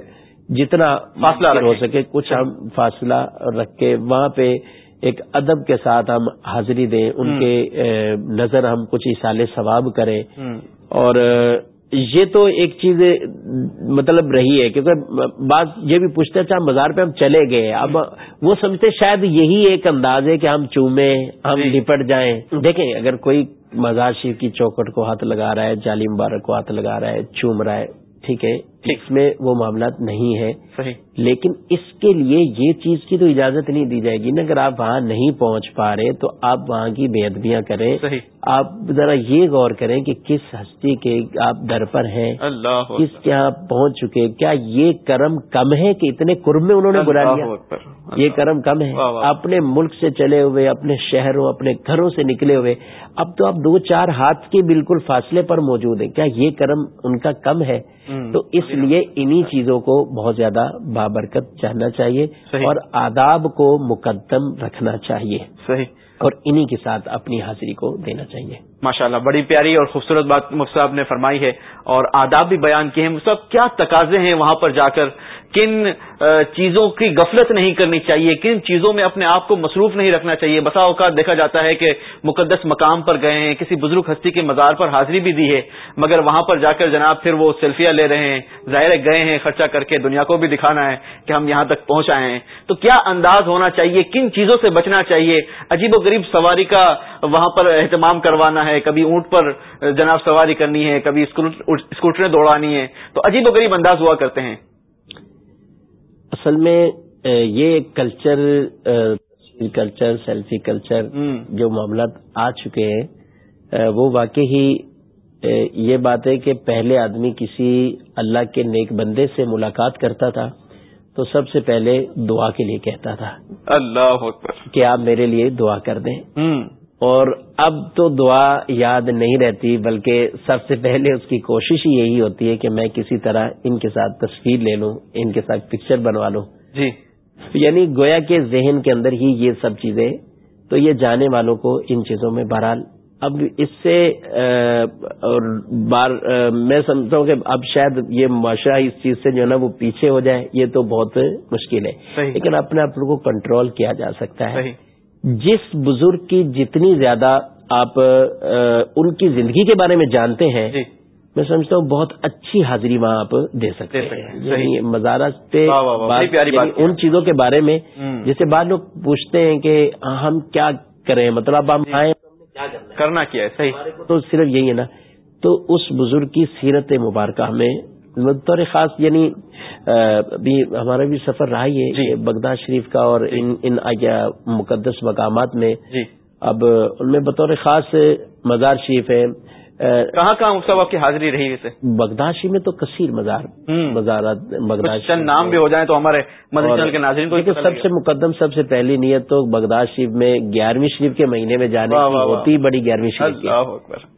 جتنا فاصلہ ہو سکے کچھ ہم فاصلہ رکھ کے وہاں پہ ایک ادب کے ساتھ ہم حاضری دیں ان کے نظر ہم کچھ اشال ثواب کریں۔ اور یہ تو ایک چیز مطلب رہی ہے کیونکہ بات یہ بھی پوچھتے اچھا بازار پہ ہم چلے گئے اب وہ سمجھتے شاید یہی ایک انداز ہے کہ ہم چومیں ہم جی۔ لپٹ جائیں دیکھیں اگر کوئی مزار شریف کی چوکٹ کو ہاتھ لگا رہا ہے جالی مبارک کو ہاتھ لگا رہا ہے چوم رہا ہے ٹھیک ہے اس میں وہ معاملات نہیں ہے لیکن اس کے لیے یہ چیز کی تو اجازت نہیں دی جائے گی نا۔ اگر آپ وہاں نہیں پہنچ پا رہے تو آپ وہاں کی بے ادبیاں کریں۔ آپ ذرا یہ غور کریں کہ کس ہستی کے آپ در پر ہیں۔ اللہ کس کے یہاں پہنچ چکے کیا یہ کرم کم ہے کہ اتنے قرب میں انہوں نے بلا لیا؟ یہ کرم کم ہے۔ اپنے ملک سے چلے ہوئے اپنے شہروں اپنے گھروں سے نکلے ہوئے۔ اب تو آپ دو چار ہاتھ کے بالکل فاصلے پر موجود ہیں۔ کیا یہ کرم ان کا کم ہے؟ تو اس لیے انہی چیزوں کو بہت زیادہ بابرکت چاہنا چاہیے اور آداب کو مقدم رکھنا چاہیے صحیح. اور انہی کے ساتھ اپنی حاضری کو دینا چاہیے۔ ماشاء اللہ بڑی پیاری اور خوبصورت بات مفصب نے فرمائی ہے اور آداب بھی بیان کیے ہیں۔ مفصب کیا تقاضے ہیں وہاں پر جا کر؟ کن چیزوں کی غفلت نہیں کرنی چاہیے، کن چیزوں میں اپنے آپ کو مصروف نہیں رکھنا چاہیے۔ بسا اوقات دیکھا جاتا ہے کہ مقدس مقام پر گئے ہیں، کسی بزرگ ہستی کے مزار پر حاضری بھی دی ہے، مگر وہاں پر جا کر جناب پھر وہ سیلفیاں لے رہے ہیں، ظاہر گئے ہیں، خرچہ کر کے دنیا کو بھی دکھانا ہے کہ ہم یہاں تک پہنچ آئے ہیں۔ تو کیا انداز ہونا چاہیے، کن چیزوں سے بچنا چاہیے؟ عجیب و غریب سواری کا وہاں پر اہتمام کروانا ہے، کبھی اونٹ پر جناب سواری کرنی ہے، کبھی اسکوٹریں دوڑانی ہے تو عجیب و غریب انداز ہوا کرتے ہیں۔ اصل میں یہ کلچر کلچر سیلفی کلچر جو معاملات آ چکے ہیں وہ واقعی ہی یہ بات ہے کہ پہلے آدمی کسی اللہ کے نیک بندے سے ملاقات کرتا تھا تو سب سے پہلے دعا کے لیے کہتا تھا اللہ کہ آپ میرے لیے دعا کر دیں۔ اور اب تو دعا یاد نہیں رہتی بلکہ سب سے پہلے اس کی کوشش ہی یہی ہوتی ہے کہ میں کسی طرح ان کے ساتھ تصویر لے لوں ان کے ساتھ پکچر بنوا لوں۔ جی۔ یعنی گویا کے ذہن کے اندر ہی یہ سب چیزیں تو یہ جانے والوں کو ان چیزوں میں بہرحال اب اس سے اور بار میں سمجھتا ہوں کہ اب شاید یہ معاشرہ اس چیز سے جو ہے نا وہ پیچھے ہو جائے یہ تو بہت مشکل ہے۔ لیکن اپنے آپ کو کنٹرول کیا جا سکتا ہے۔ جس بزرگ کی جتنی زیادہ آپ ان کی زندگی کے بارے میں جانتے ہیں جی۔ میں سمجھتا ہوں بہت اچھی حاضری وہاں آپ دے سکتے ہیں۔ یعنی مزارت پہ یعنی ان چیزوں کے بارے میں جیسے بعض لوگ پوچھتے ہیں کہ ہم کیا کریں مطلب ہم آئے کرنا کیا ہے؟ صحیح۔ تو صرف یہی ہے نا۔ تو اس بزرگ کی سیرت مبارکہ میں بطور خاص یعنی ابھی ہمارا بھی سفر رہا ہی ہے جی۔ بغداد شریف کا اور جی ان ان مقدس مقامات میں۔ جی۔ اب ان میں بطور خاص مزار شریف ہے کہاں کہاں صاحب آپ کی حاضری رہی ویسے؟ بغداشی میں تو کثیر مزار مزارات بغداد نام بھی ہو جائیں تو ہمارے مدنی کے ناظرین کو سب سے مقدم سب سے پہلی نیت تو بغداد شریف میں گیارہویں شریف کے مہینے میں جانے کی ہوتی بڑی گیارہویں شریف کی۔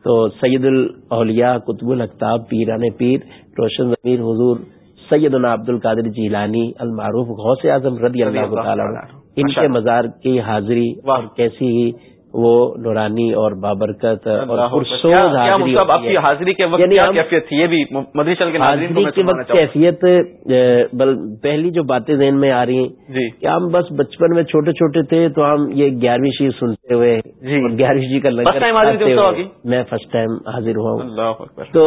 تو سید الاولیاء قطب الختاب پیران پیر روشن ضمیر حضور سید عبد القادر جیلانی المعروف غوث اعظم رضی اللہ تعالیٰ ان کے مزار کی حاضری اور کیسی ہی وہ نورانی اور بابرکت اور آپ کی حاضری کے وقت یعنی کیفیت تھی؟ یہ بھی حاضری کے وقت کیفیت پہلی جو باتیں ذہن میں آ رہی ہیں جی۔ کہ ہم بس بچپن میں چھوٹے چھوٹے تھے تو ہم یہ گیارہویں شی سنتے ہوئے جی۔ گیارہویں شی کا لنگر میں فرسٹ ٹائم حاضر ہوا ہوں۔ تو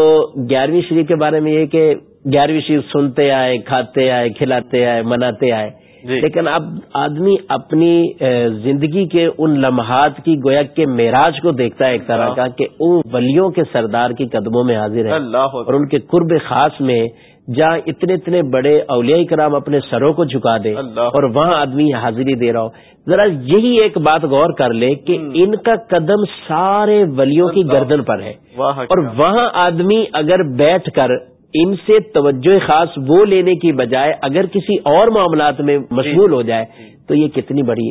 گیارہویں شریف کے بارے میں یہ کہ گیارہویں شریف سنتے آئے کھاتے آئے کھلاتے آئے مناتے آئے۔ جی لیکن اب آدمی اپنی زندگی کے ان لمحات کی گویا کے معراج کو دیکھتا ہے ایک طرح کا کہ ان ولیوں کے سردار کی قدموں میں حاضر ہے۔ اور ان کے قرب خاص میں جہاں اتنے اتنے بڑے اولیاء کرام اپنے سروں کو جھکا دے اور وہاں آدمی حاضری دے رہا ہو۔ ذرا یہی ایک بات غور کر لے کہ ان کا قدم سارے ولیوں کی گردن پر ہے۔ اور وہاں آدمی اگر بیٹھ کر ان سے توجہ خاص وہ لینے کی بجائے اگر کسی اور معاملات میں مشغول ہو جائے تو یہ کتنی بڑی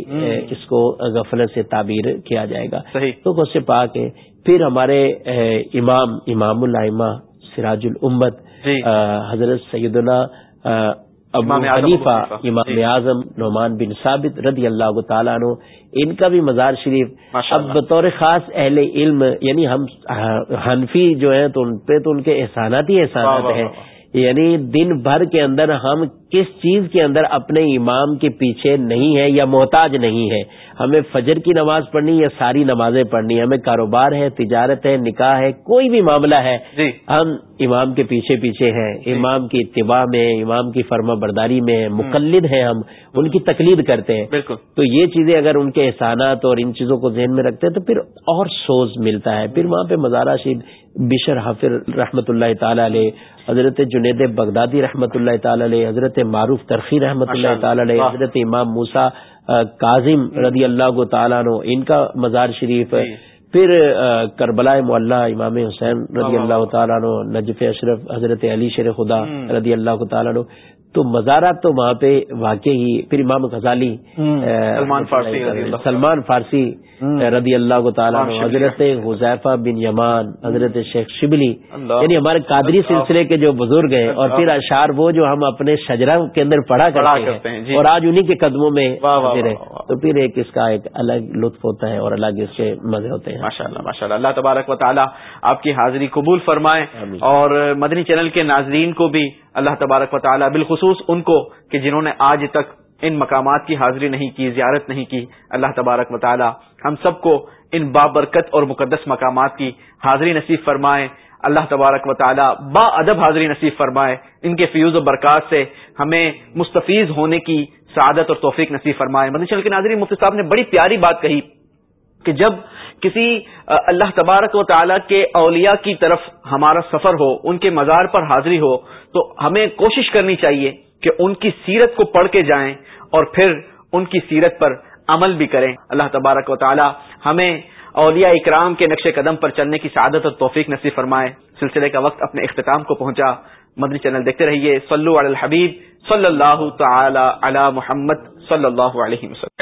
اس کو غفلت سے تعبیر کیا جائے گا۔ تو غص پاک ہے۔ پھر ہمارے امام امام العمہ سراج الامت جی۔ حضرت سید اللہ ابو حنیفہ۔ امام اعظم نعمان بن ثابت رضی اللہ تعالیٰ عنہ ان کا بھی مزار شریف۔ اب بطور خاص اہل علم یعنی ہم حنفی جو ہیں تو ان پہ تو ان کے احسانات ہی احسانات ہیں۔ یعنی دن بھر کے اندر ہم کس چیز کے اندر اپنے امام کے پیچھے نہیں ہے یا محتاج نہیں ہے ہمیں فجر کی نماز پڑھنی یا ساری نمازیں پڑھنی ہمیں کاروبار ہے تجارت ہے نکاح ہے کوئی بھی معاملہ ہے۔ جی۔ ہم امام کے پیچھے پیچھے ہیں۔ جی۔ امام کی اتباع میں امام کی فرما برداری میں مقلد ہیں ہم۔ ان کی تقلید کرتے ہیں۔ بالکل۔ تو یہ چیزیں اگر ان کے احسانات اور ان چیزوں کو ذہن میں رکھتے ہیں تو پھر اور سوز ملتا ہے۔ پھر وہاں پہ مزارہ شید بشر حافظ رحمۃ اللہ تعالی علیہ حضرت جنید بغدادی رحمۃ اللہ تعالی علیہ حضرت معروف ترخی رحمۃ اللہ تعالی علیہ حضرت امام موسا کاظم رضی اللہ تعالیٰ عنہ ان کا مزار شریف جی۔ پھر کربلا معلّہ امام حسین رضی اللہ تعالیٰ عنہ نجف اشرف حضرت علی شیر خدا رضی اللہ تعالیٰ عنہ تو مزارات تو وہاں پہ واقع ہی پھر امام غزالی سلمان فارسی سلمان فارسی رضی اللہ تعالیٰ حضرت حذیفہ بن یمان حضرت شیخ شبلی یعنی ہمارے قادری سلسلے کے جو بزرگ ہیں اور پھر اشار وہ جو ہم اپنے شجرا کے اندر پڑھا کرتے ہیں۔ جی۔ اور آج انہی کے قدموں میں تو پھر ایک اس کا ایک الگ لطف ہوتا ہے اور الگ اس کے مزے ہوتے ہیں۔ ماشاء اللہ ماشاء اللہ اللہ تبارک و تعالیٰ آپ کی حاضری قبول فرمائے۔ اور مدنی چینل کے ناظرین کو بھی اللہ تبارک و تعالیٰ بالخصوص ان کو کہ جنہوں نے آج تک ان مقامات کی حاضری نہیں کی، زیارت نہیں کی، اللہ تبارک و تعالی ہم سب کو ان بابرکت اور مقدس مقامات کی حاضری نصیب فرمائے۔ اللہ تبارک و تعالی با ادب حاضری نصیب فرمائے۔ ان کے فیوز و برکات سے ہمیں مستفیض ہونے کی سعادت اور توفیق نصیب فرمائے۔ مدنی چل کے ناظرین، مفتی صاحب نے بڑی پیاری بات کہی کہ جب کسی اللہ تبارک و تعالی کے اولیاء کی طرف ہمارا سفر ہو، ان کے مزار پر حاضری ہو، تو ہمیں کوشش کرنی چاہیے کہ ان کی سیرت کو پڑھ کے جائیں اور پھر ان کی سیرت پر عمل بھی کریں۔ اللہ تبارک و تعالی ہمیں اولیاء اکرام کے نقش قدم پر چلنے کی سعادت اور توفیق نصیب فرمائے۔ سلسلے کا وقت اپنے اختتام کو پہنچا۔ مدنی چینل دیکھتے رہیے۔ صلو علی الحبیب، صلی اللہ تعالی علی محمد، صلی اللہ علیہ وسلم۔